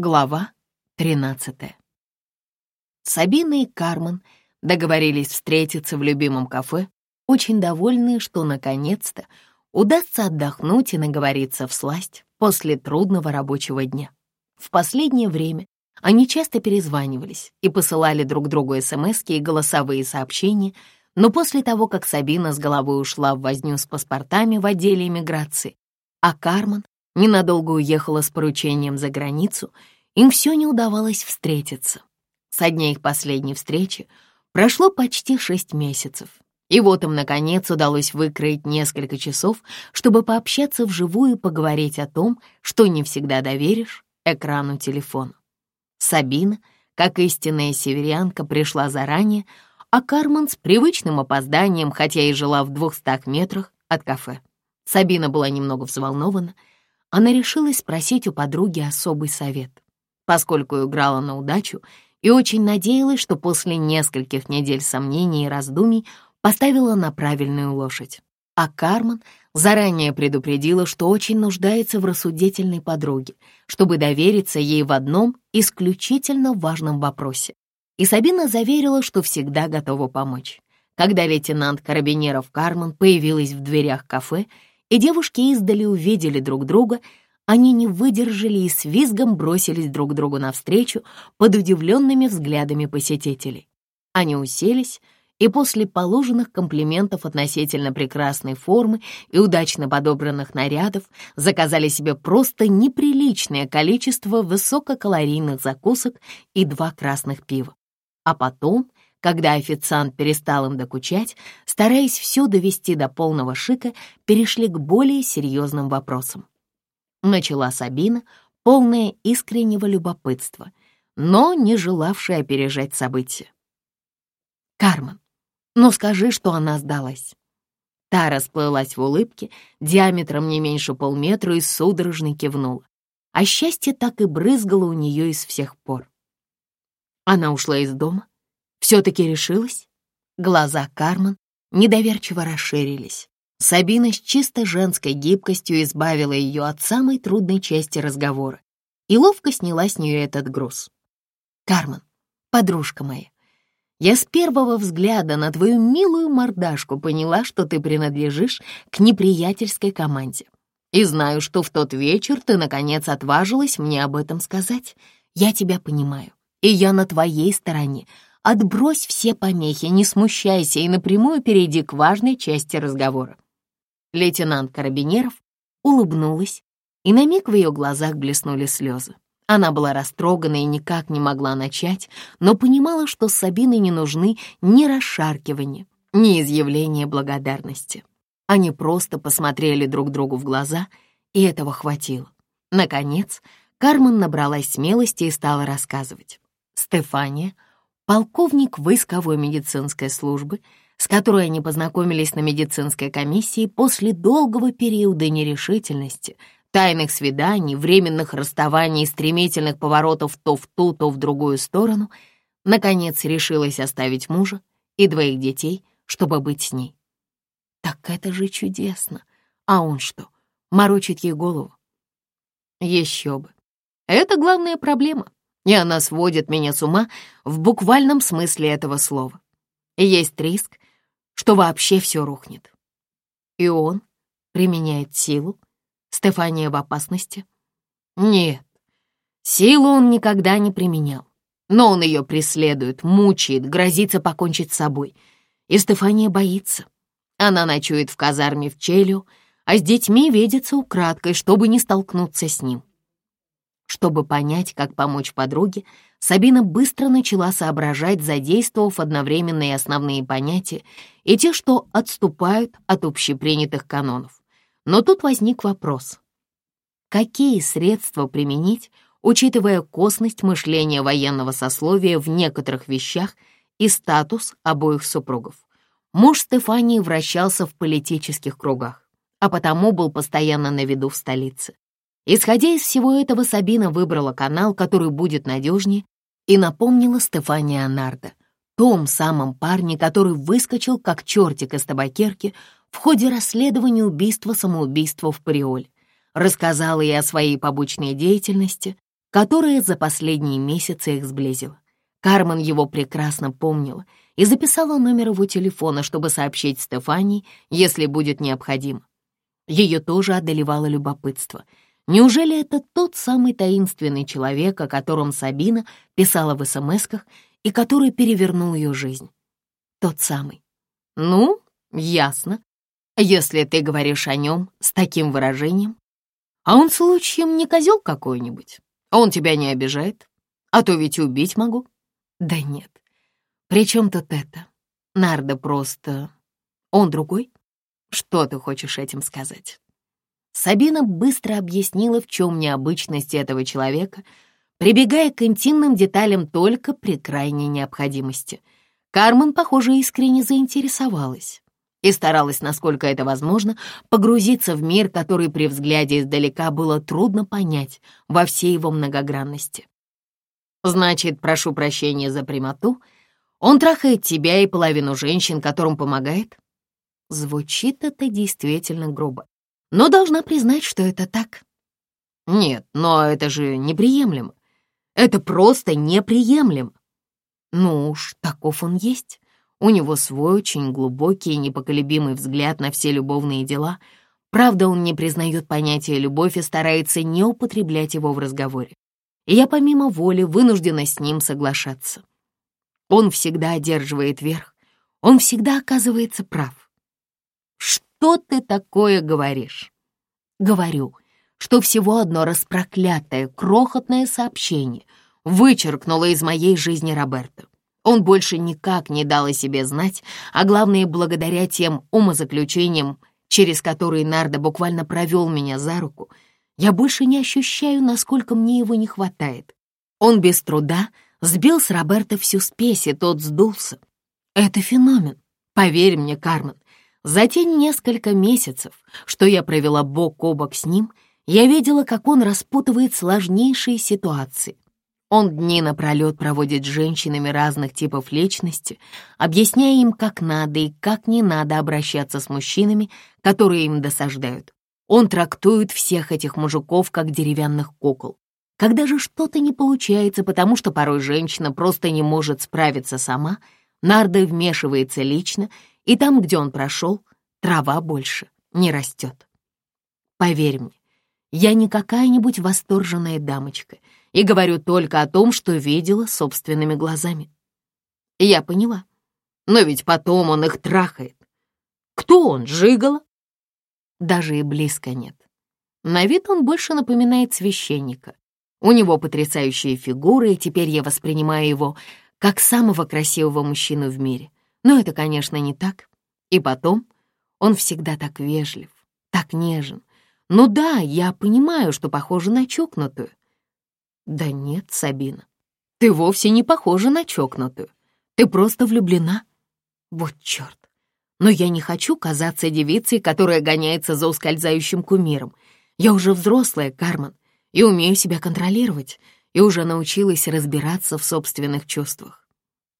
Глава 13. Сабина и Кармен договорились встретиться в любимом кафе, очень довольные, что наконец-то удастся отдохнуть и наговориться в сласть после трудного рабочего дня. В последнее время они часто перезванивались и посылали друг другу смс и голосовые сообщения, но после того, как Сабина с головой ушла в возню с паспортами в отделе иммиграции, а Кармен ненадолго уехала с поручением за границу, им все не удавалось встретиться. Со дня их последней встречи прошло почти шесть месяцев. И вот им, наконец, удалось выкроить несколько часов, чтобы пообщаться вживую и поговорить о том, что не всегда доверишь экрану телефона. Сабина, как истинная северянка, пришла заранее, а Кармен с привычным опозданием, хотя и жила в двухстах метрах от кафе. Сабина была немного взволнована — она решилась спросить у подруги особый совет, поскольку играла на удачу и очень надеялась, что после нескольких недель сомнений и раздумий поставила на правильную лошадь. А Кармен заранее предупредила, что очень нуждается в рассудительной подруге, чтобы довериться ей в одном исключительно важном вопросе. И Сабина заверила, что всегда готова помочь. Когда лейтенант карабинеров Кармен появилась в дверях кафе, и девушки издали увидели друг друга, они не выдержали и с визгом бросились друг другу навстречу под удивленными взглядами посетителей. Они уселись, и после положенных комплиментов относительно прекрасной формы и удачно подобранных нарядов заказали себе просто неприличное количество высококалорийных закусок и два красных пива. А потом когда официант перестал им докучать, стараясь все довести до полного шика, перешли к более серьезным вопросам. Начала Сабина, полная искреннего любопытства, но не желавшая опережать события. «Кармен, ну скажи, что она сдалась». Та расплылась в улыбке, диаметром не меньше полметра и судорожно кивнула. А счастье так и брызгало у нее из всех пор. Она ушла из дома, все-таки решилась?» Глаза Кармен недоверчиво расширились. Сабина с чисто женской гибкостью избавила ее от самой трудной части разговора и ловко сняла с нее этот груз. «Кармен, подружка моя, я с первого взгляда на твою милую мордашку поняла, что ты принадлежишь к неприятельской команде. И знаю, что в тот вечер ты, наконец, отважилась мне об этом сказать. Я тебя понимаю, и я на твоей стороне, Отбрось все помехи, не смущайся и напрямую перейди к важной части разговора. Лейтенант Карабинеров улыбнулась, и на миг в ее глазах блеснули слезы. Она была растрогана и никак не могла начать, но понимала, что Сабины не нужны ни расшаркивания, ни изъявления благодарности. Они просто посмотрели друг другу в глаза, и этого хватило. Наконец, Кармен набралась смелости и стала рассказывать. Стефания — полковник войсковой медицинской службы, с которой они познакомились на медицинской комиссии после долгого периода нерешительности, тайных свиданий, временных расставаний и стремительных поворотов то в ту, то в другую сторону, наконец решилась оставить мужа и двоих детей, чтобы быть с ней. Так это же чудесно. А он что, морочит ей голову? Еще бы. Это главная проблема и она сводит меня с ума в буквальном смысле этого слова. И есть риск, что вообще все рухнет. И он применяет силу. Стефания в опасности? Нет, силу он никогда не применял. Но он ее преследует, мучает, грозится покончить с собой. И Стефания боится. Она ночует в казарме в Челю, а с детьми видится украдкой, чтобы не столкнуться с ним. Чтобы понять, как помочь подруге, Сабина быстро начала соображать, задействовав одновременные основные понятия, и те, что отступают от общепринятых канонов. Но тут возник вопрос. Какие средства применить, учитывая косность мышления военного сословия в некоторых вещах и статус обоих супругов? Муж Стефании вращался в политических кругах, а потому был постоянно на виду в столице. Исходя из всего этого, Сабина выбрала канал, который будет надежнее, и напомнила Стефани Анарда, том самом парне, который выскочил как чертик из табакерки в ходе расследования убийства-самоубийства в Париоль. Рассказала ей о своей побочной деятельности, которая за последние месяцы их сблизила. Кармен его прекрасно помнила и записала номер его телефона, чтобы сообщить Стефани, если будет необходимо. Ее тоже одолевало любопытство — Неужели это тот самый таинственный человек, о котором Сабина писала в смс и который перевернул ее жизнь? Тот самый. Ну, ясно. Если ты говоришь о нем с таким выражением. А он случаем не козел какой-нибудь? Он тебя не обижает? А то ведь убить могу. Да нет. При чем тут это? Нарда просто... Он другой? Что ты хочешь этим сказать? Сабина быстро объяснила, в чем необычность этого человека, прибегая к интимным деталям только при крайней необходимости. Кармен, похоже, искренне заинтересовалась и старалась, насколько это возможно, погрузиться в мир, который при взгляде издалека было трудно понять во всей его многогранности. «Значит, прошу прощения за прямоту. Он трахает тебя и половину женщин, которым помогает?» Звучит это действительно грубо но должна признать, что это так. Нет, но это же неприемлемо. Это просто неприемлемо. Ну уж, таков он есть. У него свой очень глубокий и непоколебимый взгляд на все любовные дела. Правда, он не признает понятия «любовь» и старается не употреблять его в разговоре. И я помимо воли вынуждена с ним соглашаться. Он всегда одерживает верх. Он всегда оказывается прав что ты такое говоришь?» «Говорю, что всего одно распроклятое, крохотное сообщение вычеркнуло из моей жизни Роберта. Он больше никак не дал о себе знать, а главное, благодаря тем умозаключениям, через которые Нардо буквально провел меня за руку, я больше не ощущаю, насколько мне его не хватает. Он без труда сбил с Роберта всю спесь, и тот сдулся. Это феномен. Поверь мне, Кармен, за те несколько месяцев, что я провела бок о бок с ним, я видела, как он распутывает сложнейшие ситуации. Он дни напролет проводит с женщинами разных типов личности, объясняя им, как надо и как не надо обращаться с мужчинами, которые им досаждают. Он трактует всех этих мужиков как деревянных кукол. Когда же что-то не получается, потому что порой женщина просто не может справиться сама, Нарда вмешивается лично и там, где он прошел, трава больше не растет. Поверь мне, я не какая-нибудь восторженная дамочка и говорю только о том, что видела собственными глазами. Я поняла. Но ведь потом он их трахает. Кто он, жигало? Даже и близко нет. На вид он больше напоминает священника. У него потрясающие фигуры, и теперь я воспринимаю его как самого красивого мужчину в мире. Но это, конечно, не так. И потом, он всегда так вежлив, так нежен. Ну да, я понимаю, что похожа на чокнутую. Да нет, Сабина, ты вовсе не похожа на чокнутую. Ты просто влюблена. Вот черт. Но я не хочу казаться девицей, которая гоняется за ускользающим кумиром. Я уже взрослая, Кармен, и умею себя контролировать, и уже научилась разбираться в собственных чувствах.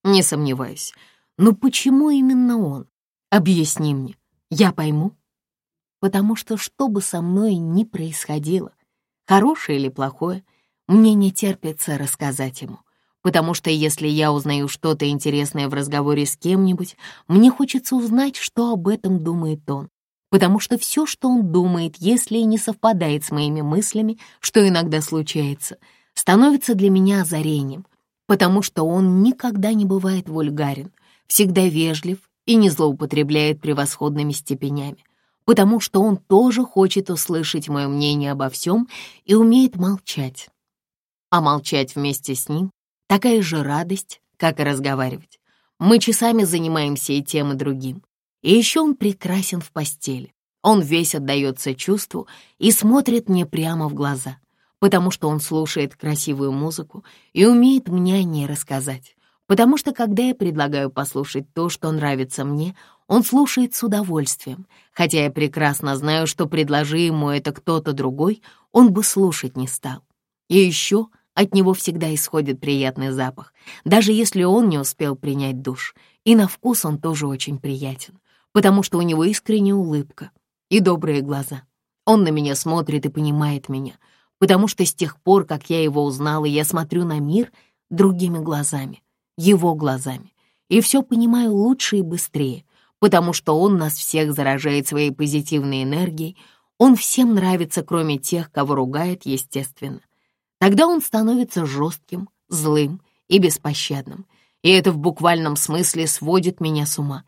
Не сомневаюсь, но почему именно он? Объясни мне. Я пойму. Потому что что бы со мной ни происходило, хорошее или плохое, мне не терпится рассказать ему. Потому что если я узнаю что-то интересное в разговоре с кем-нибудь, мне хочется узнать, что об этом думает он. Потому что все, что он думает, если и не совпадает с моими мыслями, что иногда случается, становится для меня озарением. Потому что он никогда не бывает вульгарен всегда вежлив и не злоупотребляет превосходными степенями, потому что он тоже хочет услышать мое мнение обо всем и умеет молчать. А молчать вместе с ним — такая же радость, как и разговаривать. Мы часами занимаемся и тем, и другим. И еще он прекрасен в постели. Он весь отдается чувству и смотрит мне прямо в глаза, потому что он слушает красивую музыку и умеет мне о ней рассказать потому что, когда я предлагаю послушать то, что нравится мне, он слушает с удовольствием, хотя я прекрасно знаю, что предложи ему это кто-то другой, он бы слушать не стал. И еще от него всегда исходит приятный запах, даже если он не успел принять душ, и на вкус он тоже очень приятен, потому что у него искренняя улыбка и добрые глаза. Он на меня смотрит и понимает меня, потому что с тех пор, как я его узнала, я смотрю на мир другими глазами его глазами. И все понимаю лучше и быстрее, потому что он нас всех заражает своей позитивной энергией, он всем нравится, кроме тех, кого ругает, естественно. Тогда он становится жестким, злым и беспощадным, и это в буквальном смысле сводит меня с ума.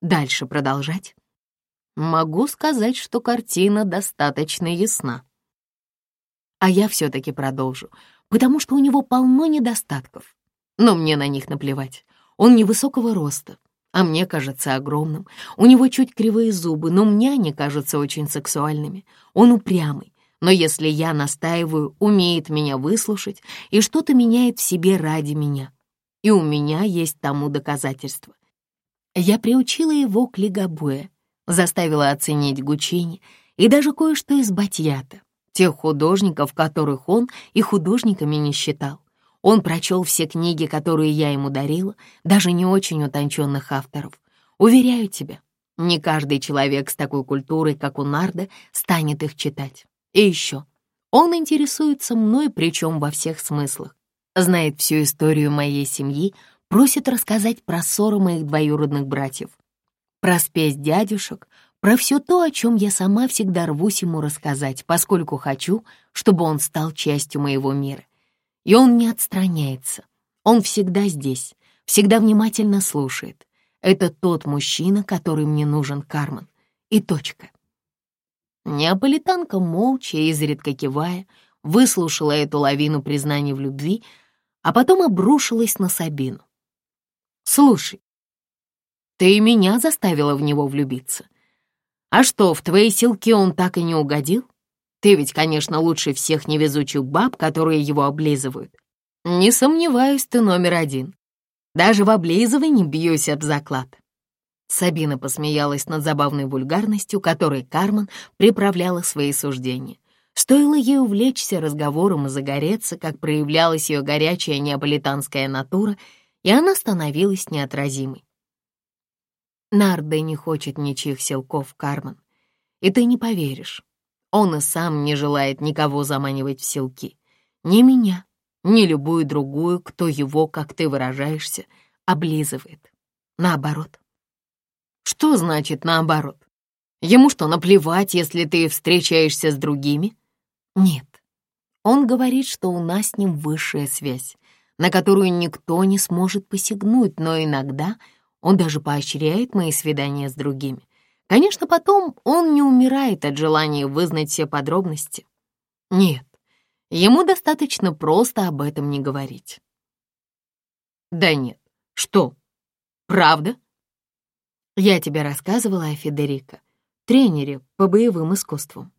Дальше продолжать? Могу сказать, что картина достаточно ясна. А я все-таки продолжу, потому что у него полно недостатков, но мне на них наплевать. Он невысокого роста, а мне кажется огромным. У него чуть кривые зубы, но мне они кажутся очень сексуальными. Он упрямый, но если я настаиваю, умеет меня выслушать и что-то меняет в себе ради меня. И у меня есть тому доказательство. Я приучила его к лигабуэ, заставила оценить Гучини и даже кое-что из Батьята, тех художников, которых он и художниками не считал. Он прочел все книги, которые я ему дарила, даже не очень утонченных авторов. Уверяю тебя, не каждый человек с такой культурой, как у Нарда, станет их читать. И еще, он интересуется мной, причем во всех смыслах. Знает всю историю моей семьи, просит рассказать про ссоры моих двоюродных братьев, про спесь дядюшек, про все то, о чем я сама всегда рвусь ему рассказать, поскольку хочу, чтобы он стал частью моего мира. И он не отстраняется. Он всегда здесь, всегда внимательно слушает. Это тот мужчина, который мне нужен, Кармен. И точка. Неаполитанка, молча и изредка кивая, выслушала эту лавину признаний в любви, а потом обрушилась на Сабину. «Слушай, ты и меня заставила в него влюбиться. А что, в твои силки он так и не угодил?» Ты ведь, конечно, лучше всех невезучих баб, которые его облизывают. Не сомневаюсь, ты номер один. Даже в облизывании бьюсь об заклад». Сабина посмеялась над забавной вульгарностью, которой Кармен приправляла свои суждения. Стоило ей увлечься разговором и загореться, как проявлялась ее горячая неаполитанская натура, и она становилась неотразимой. Нарды не хочет ничьих силков, Кармен, и ты не поверишь. Он и сам не желает никого заманивать в селки. Ни меня, ни любую другую, кто его, как ты выражаешься, облизывает. Наоборот. Что значит наоборот? Ему что, наплевать, если ты встречаешься с другими? Нет. Он говорит, что у нас с ним высшая связь, на которую никто не сможет посягнуть, но иногда он даже поощряет мои свидания с другими, Конечно, потом он не умирает от желания вызнать все подробности. Нет, ему достаточно просто об этом не говорить. Да нет, что? Правда? Я тебе рассказывала о Федерико, тренере по боевым искусствам.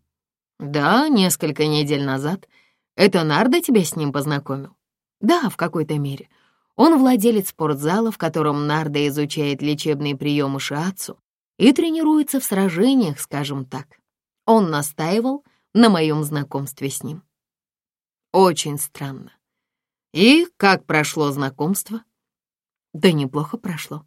Да, несколько недель назад. Это Нардо тебя с ним познакомил? Да, в какой-то мере. Он владелец спортзала, в котором Нардо изучает лечебные приемы шиацу, и тренируется в сражениях, скажем так. Он настаивал на моем знакомстве с ним. Очень странно. И как прошло знакомство? Да неплохо прошло.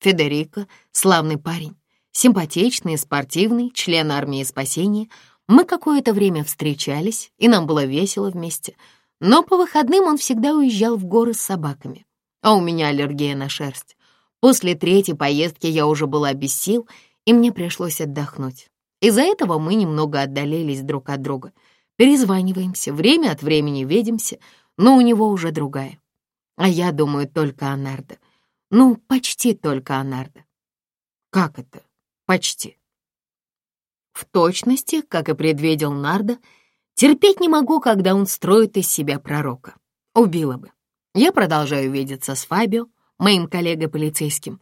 Федерико — славный парень, симпатичный, спортивный, член армии спасения. Мы какое-то время встречались, и нам было весело вместе. Но по выходным он всегда уезжал в горы с собаками, а у меня аллергия на шерсть. После третьей поездки я уже была без сил, и мне пришлось отдохнуть. Из-за этого мы немного отдалились друг от друга. Перезваниваемся, время от времени видимся, но у него уже другая. А я думаю только о Нардо. Ну, почти только о Нардо. Как это? Почти. В точности, как и предвидел Нардо, терпеть не могу, когда он строит из себя пророка. Убила бы. Я продолжаю видеться с Фабио, моим коллегой-полицейским.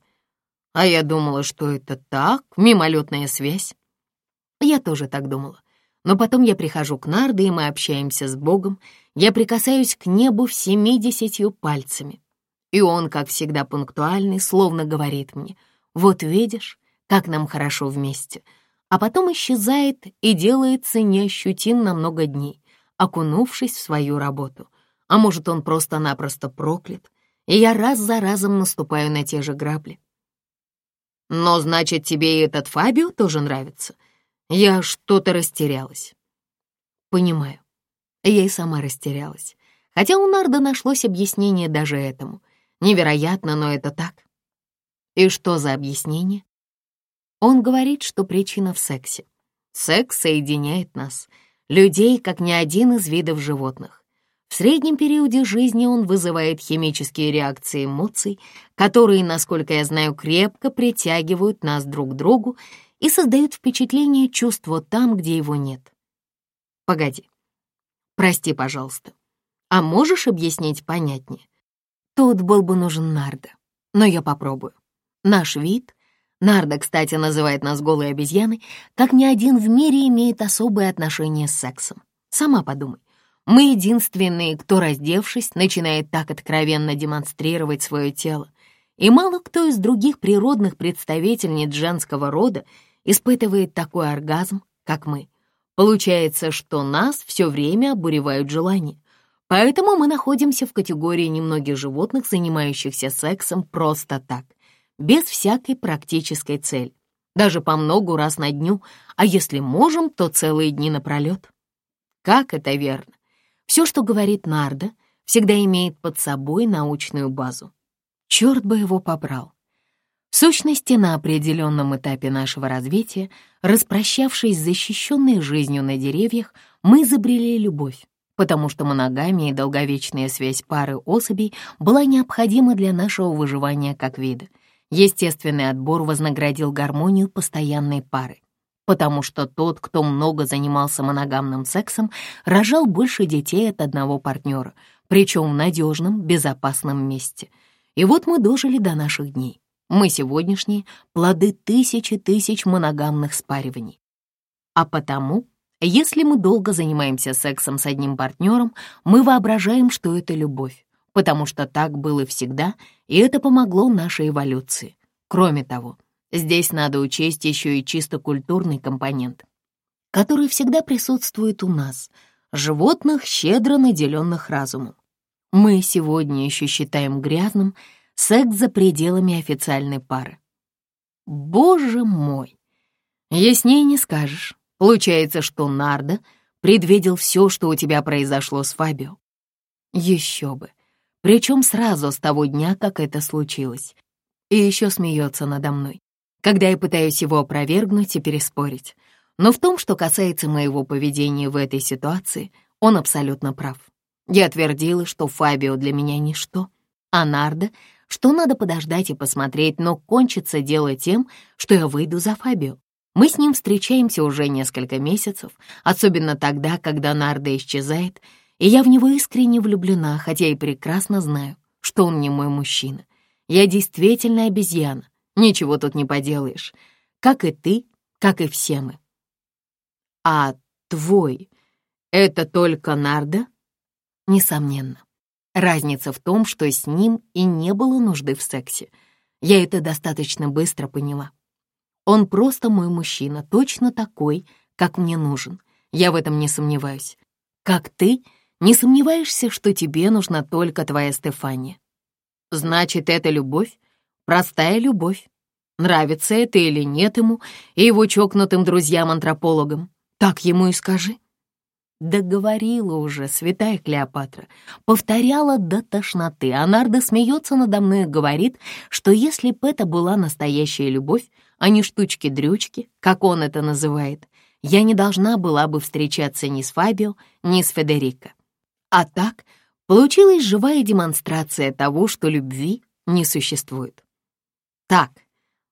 А я думала, что это так, мимолетная связь. Я тоже так думала. Но потом я прихожу к Нарде и мы общаемся с Богом. Я прикасаюсь к небу всеми десятью пальцами. И он, как всегда пунктуальный, словно говорит мне, «Вот видишь, как нам хорошо вместе». А потом исчезает и делается неощутим на много дней, окунувшись в свою работу. А может, он просто-напросто проклят, и я раз за разом наступаю на те же грабли. Но, значит, тебе и этот Фабио тоже нравится? Я что-то растерялась. Понимаю. Я и сама растерялась. Хотя у Нарда нашлось объяснение даже этому. Невероятно, но это так. И что за объяснение? Он говорит, что причина в сексе. Секс соединяет нас, людей, как ни один из видов животных. В среднем периоде жизни он вызывает химические реакции эмоций, которые, насколько я знаю, крепко притягивают нас друг к другу и создают впечатление чувства там, где его нет. Погоди. Прости, пожалуйста. А можешь объяснить понятнее? Тут был бы нужен Нарда, но я попробую. Наш вид Нарда, кстати, называет нас голые обезьяны, как ни один в мире имеет особое отношение с сексом. Сама подумай. Мы единственные, кто, раздевшись, начинает так откровенно демонстрировать свое тело. И мало кто из других природных представительниц женского рода испытывает такой оргазм, как мы. Получается, что нас все время обуревают желания. Поэтому мы находимся в категории немногих животных, занимающихся сексом просто так, без всякой практической цели. Даже по многу раз на дню, а если можем, то целые дни напролет. Как это верно? Все, что говорит Нарда, всегда имеет под собой научную базу. Черт бы его побрал. В сущности, на определенном этапе нашего развития, распрощавшись с защищенной жизнью на деревьях, мы изобрели любовь, потому что моногамия и долговечная связь пары особей была необходима для нашего выживания как вида. Естественный отбор вознаградил гармонию постоянной пары потому что тот, кто много занимался моногамным сексом, рожал больше детей от одного партнера, причем в надежном, безопасном месте. И вот мы дожили до наших дней. Мы сегодняшние — плоды тысячи тысяч моногамных спариваний. А потому, если мы долго занимаемся сексом с одним партнером, мы воображаем, что это любовь, потому что так было всегда, и это помогло нашей эволюции. Кроме того, Здесь надо учесть еще и чисто культурный компонент, который всегда присутствует у нас, животных, щедро наделенных разумом. Мы сегодня еще считаем грязным секс за пределами официальной пары. Боже мой! Яснее не скажешь. Получается, что Нарда предвидел все, что у тебя произошло с Фабио. Еще бы. Причем сразу с того дня, как это случилось. И еще смеется надо мной когда я пытаюсь его опровергнуть и переспорить. Но в том, что касается моего поведения в этой ситуации, он абсолютно прав. Я твердила, что Фабио для меня ничто, а Нардо, что надо подождать и посмотреть, но кончится дело тем, что я выйду за Фабио. Мы с ним встречаемся уже несколько месяцев, особенно тогда, когда Нардо исчезает, и я в него искренне влюблена, хотя и прекрасно знаю, что он не мой мужчина. Я действительно обезьяна, Ничего тут не поделаешь. Как и ты, как и все мы. А твой — это только Нарда? Несомненно. Разница в том, что с ним и не было нужды в сексе. Я это достаточно быстро поняла. Он просто мой мужчина, точно такой, как мне нужен. Я в этом не сомневаюсь. Как ты не сомневаешься, что тебе нужна только твоя Стефания. Значит, это любовь? Простая любовь. Нравится это или нет ему и его чокнутым друзьям-антропологам. Так ему и скажи. Да говорила уже святая Клеопатра, повторяла до тошноты, а смеется надо мной и говорит, что если бы это была настоящая любовь, а не штучки-дрючки, как он это называет, я не должна была бы встречаться ни с Фабио, ни с Федерико. А так получилась живая демонстрация того, что любви не существует так.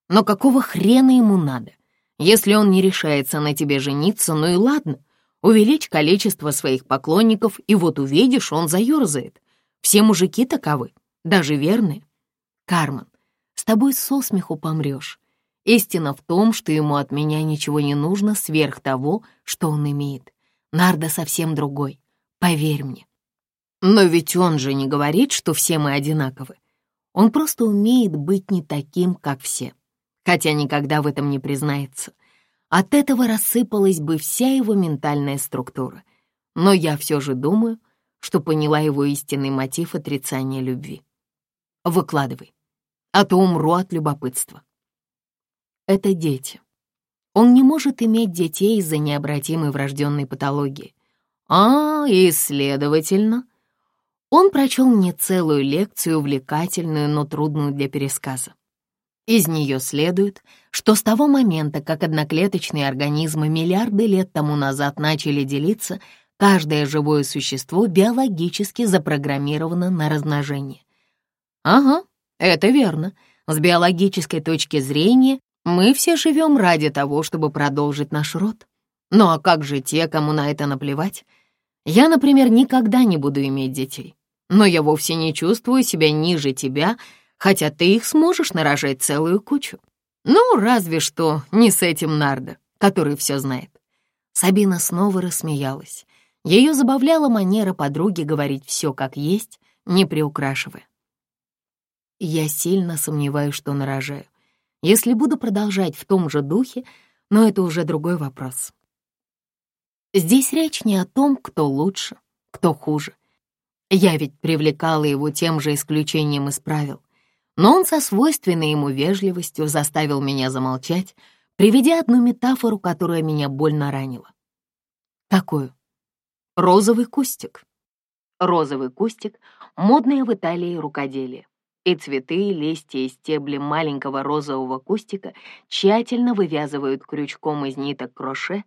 Но какого хрена ему надо? Если он не решается на тебе жениться, ну и ладно. Увеличь количество своих поклонников, и вот увидишь, он заерзает. Все мужики таковы, даже верные. Кармен, с тобой со смеху помрешь. Истина в том, что ему от меня ничего не нужно сверх того, что он имеет. Нарда совсем другой, поверь мне. Но ведь он же не говорит, что все мы одинаковы. Он просто умеет быть не таким, как все, хотя никогда в этом не признается. От этого рассыпалась бы вся его ментальная структура. Но я все же думаю, что поняла его истинный мотив отрицания любви. Выкладывай, а то умру от любопытства. Это дети. Он не может иметь детей из-за необратимой врожденной патологии. А, и, следовательно, он прочел мне целую лекцию, увлекательную, но трудную для пересказа. Из нее следует, что с того момента, как одноклеточные организмы миллиарды лет тому назад начали делиться, каждое живое существо биологически запрограммировано на размножение. Ага, это верно. С биологической точки зрения мы все живем ради того, чтобы продолжить наш род. Ну а как же те, кому на это наплевать? Я, например, никогда не буду иметь детей. Но я вовсе не чувствую себя ниже тебя, хотя ты их сможешь нарожать целую кучу. Ну, разве что не с этим Нардо, который все знает. Сабина снова рассмеялась. Ее забавляла манера подруги говорить все как есть, не приукрашивая. Я сильно сомневаюсь, что нарожаю. Если буду продолжать в том же духе, но это уже другой вопрос. Здесь речь не о том, кто лучше, кто хуже. Я ведь привлекала его тем же исключением из правил. Но он со свойственной ему вежливостью заставил меня замолчать, приведя одну метафору, которая меня больно ранила. Какую? Розовый кустик. Розовый кустик — модное в Италии рукоделие. И цветы, листья и стебли маленького розового кустика тщательно вывязывают крючком из ниток кроше,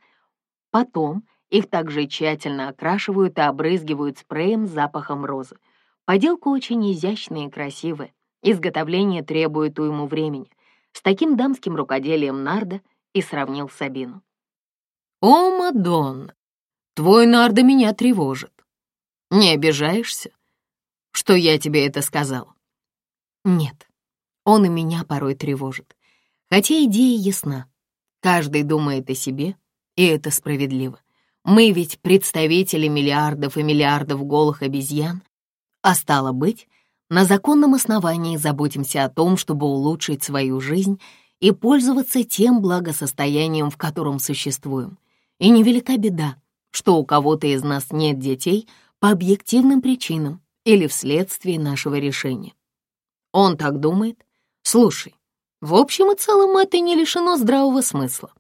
потом — их также тщательно окрашивают и обрызгивают спреем с запахом розы. Поделка очень изящная и красивая. Изготовление требует уйму времени. С таким дамским рукоделием Нарда и сравнил Сабину. «О, Мадон, твой Нарда меня тревожит. Не обижаешься, что я тебе это сказал?» «Нет, он и меня порой тревожит. Хотя идея ясна. Каждый думает о себе, и это справедливо. Мы ведь представители миллиардов и миллиардов голых обезьян. А стало быть, на законном основании заботимся о том, чтобы улучшить свою жизнь и пользоваться тем благосостоянием, в котором существуем. И невелика беда, что у кого-то из нас нет детей по объективным причинам или вследствие нашего решения. Он так думает. Слушай, в общем и целом это не лишено здравого смысла.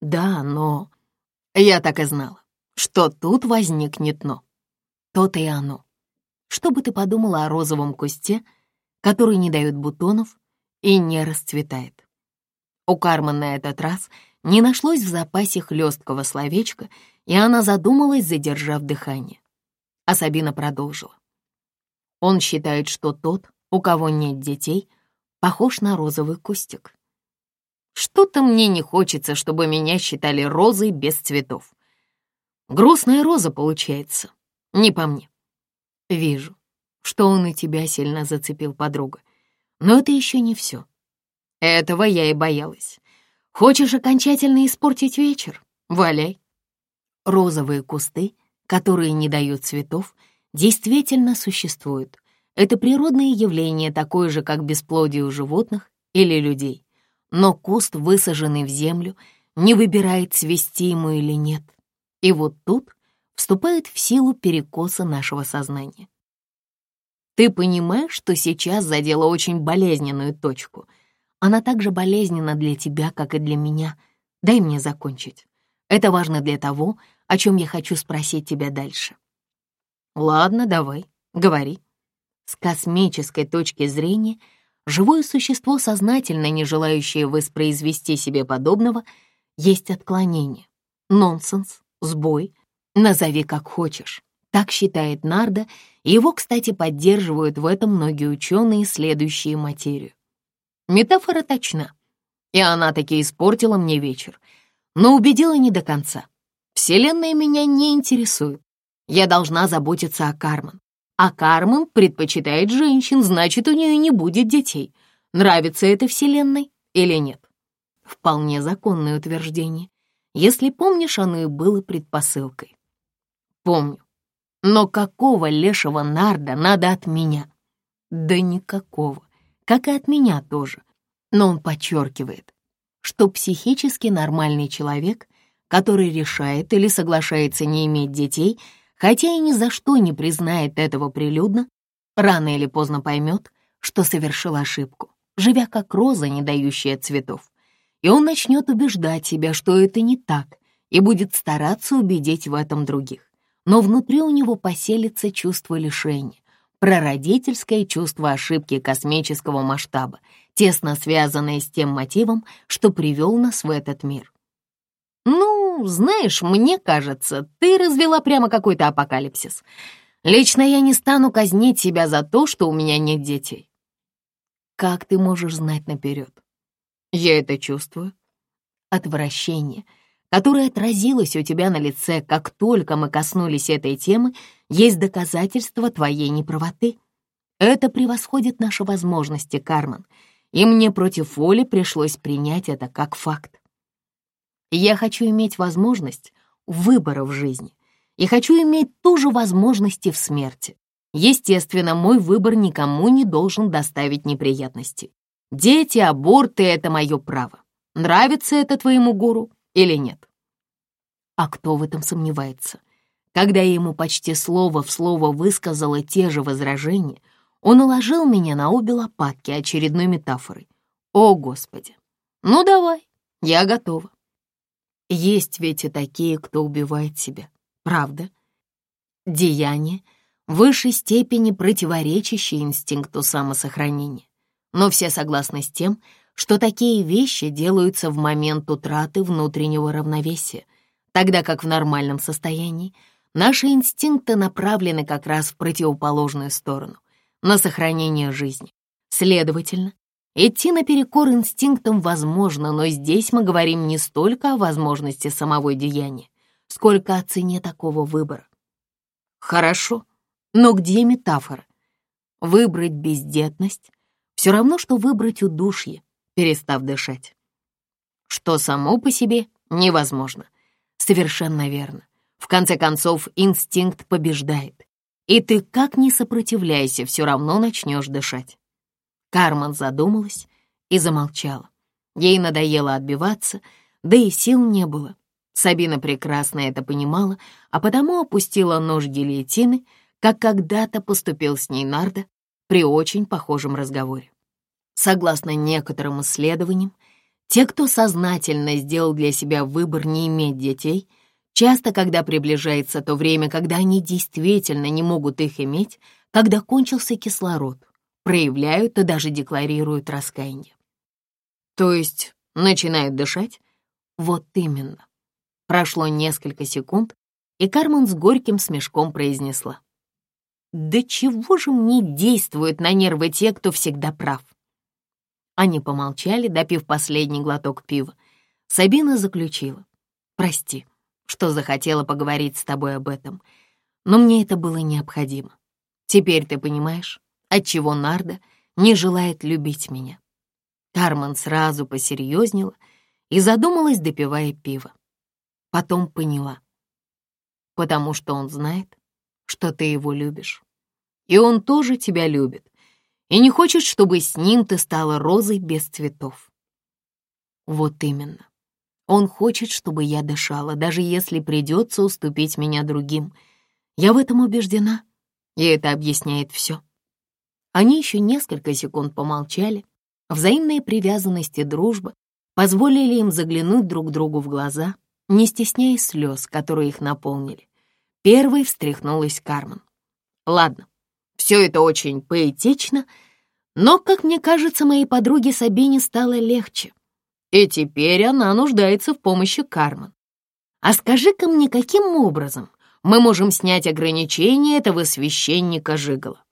Да, но... Я так и знала что тут возникнет «но». То-то и оно. Что бы ты подумала о розовом кусте, который не дает бутонов и не расцветает? У Кармен на этот раз не нашлось в запасе хлесткого словечка, и она задумалась, задержав дыхание. А Сабина продолжила. Он считает, что тот, у кого нет детей, похож на розовый кустик. Что-то мне не хочется, чтобы меня считали розой без цветов. Грустная роза получается, не по мне. Вижу, что он и тебя сильно зацепил, подруга. Но это еще не все. Этого я и боялась. Хочешь окончательно испортить вечер? Валяй. Розовые кусты, которые не дают цветов, действительно существуют. Это природное явление, такое же, как бесплодие у животных или людей. Но куст, высаженный в землю, не выбирает, цвести ему или нет. И вот тут вступает в силу перекоса нашего сознания. Ты понимаешь, что сейчас задела очень болезненную точку. Она так же болезненна для тебя, как и для меня. Дай мне закончить. Это важно для того, о чем я хочу спросить тебя дальше. Ладно, давай, говори. С космической точки зрения, живое существо, сознательно не желающее воспроизвести себе подобного, есть отклонение, нонсенс, сбой, назови как хочешь. Так считает Нарда, его, кстати, поддерживают в этом многие ученые, следующие материю. Метафора точна, и она таки испортила мне вечер, но убедила не до конца. Вселенная меня не интересует. Я должна заботиться о Кармен. А Кармен предпочитает женщин, значит, у нее не будет детей. Нравится это Вселенной или нет? Вполне законное утверждение. Если помнишь, оно и было предпосылкой. Помню. Но какого лешего нарда надо от меня? Да никакого. Как и от меня тоже. Но он подчеркивает, что психически нормальный человек, который решает или соглашается не иметь детей, хотя и ни за что не признает этого прилюдно, рано или поздно поймет, что совершил ошибку, живя как роза, не дающая цветов и он начнет убеждать себя, что это не так, и будет стараться убедить в этом других. Но внутри у него поселится чувство лишения, прародительское чувство ошибки космического масштаба, тесно связанное с тем мотивом, что привел нас в этот мир. «Ну, знаешь, мне кажется, ты развела прямо какой-то апокалипсис. Лично я не стану казнить себя за то, что у меня нет детей». «Как ты можешь знать наперед?» Я это чувствую. Отвращение, которое отразилось у тебя на лице, как только мы коснулись этой темы, есть доказательство твоей неправоты. Это превосходит наши возможности, Кармен, и мне против воли пришлось принять это как факт. Я хочу иметь возможность выбора в жизни и хочу иметь ту же возможности в смерти. Естественно, мой выбор никому не должен доставить неприятности. Дети, аборты — это мое право. Нравится это твоему гуру или нет? А кто в этом сомневается? Когда я ему почти слово в слово высказала те же возражения, он уложил меня на обе лопатки очередной метафорой. О, Господи! Ну давай, я готова. Есть ведь и такие, кто убивает себя, правда? Деяние — в высшей степени противоречащее инстинкту самосохранения но все согласны с тем, что такие вещи делаются в момент утраты внутреннего равновесия, тогда как в нормальном состоянии наши инстинкты направлены как раз в противоположную сторону, на сохранение жизни. Следовательно, идти наперекор инстинктам возможно, но здесь мы говорим не столько о возможности самого деяния, сколько о цене такого выбора. Хорошо, но где метафора? Выбрать бездетность все равно, что выбрать удушье, перестав дышать. Что само по себе невозможно. Совершенно верно. В конце концов, инстинкт побеждает. И ты как ни сопротивляйся, все равно начнешь дышать. Кармен задумалась и замолчала. Ей надоело отбиваться, да и сил не было. Сабина прекрасно это понимала, а потому опустила нож гильотины, как когда-то поступил с ней Нарда, при очень похожем разговоре. Согласно некоторым исследованиям, те, кто сознательно сделал для себя выбор не иметь детей, часто, когда приближается то время, когда они действительно не могут их иметь, когда кончился кислород, проявляют и даже декларируют раскаяние. То есть начинают дышать? Вот именно. Прошло несколько секунд, и Кармен с горьким смешком произнесла. Да чего же мне действуют на нервы те, кто всегда прав? Они помолчали, допив последний глоток пива. Сабина заключила. «Прости, что захотела поговорить с тобой об этом, но мне это было необходимо. Теперь ты понимаешь, отчего Нарда не желает любить меня». Кармен сразу посерьезнела и задумалась, допивая пиво. Потом поняла. «Потому что он знает, что ты его любишь» и он тоже тебя любит, и не хочет, чтобы с ним ты стала розой без цветов. Вот именно. Он хочет, чтобы я дышала, даже если придется уступить меня другим. Я в этом убеждена, и это объясняет все. Они еще несколько секунд помолчали. Взаимная привязанность и дружба позволили им заглянуть друг другу в глаза, не стесняясь слез, которые их наполнили. Первой встряхнулась Кармен. «Ладно, все это очень поэтично, но, как мне кажется, моей подруге Сабине стало легче. И теперь она нуждается в помощи Кармен. А скажи-ка мне, каким образом мы можем снять ограничения этого священника Жигала?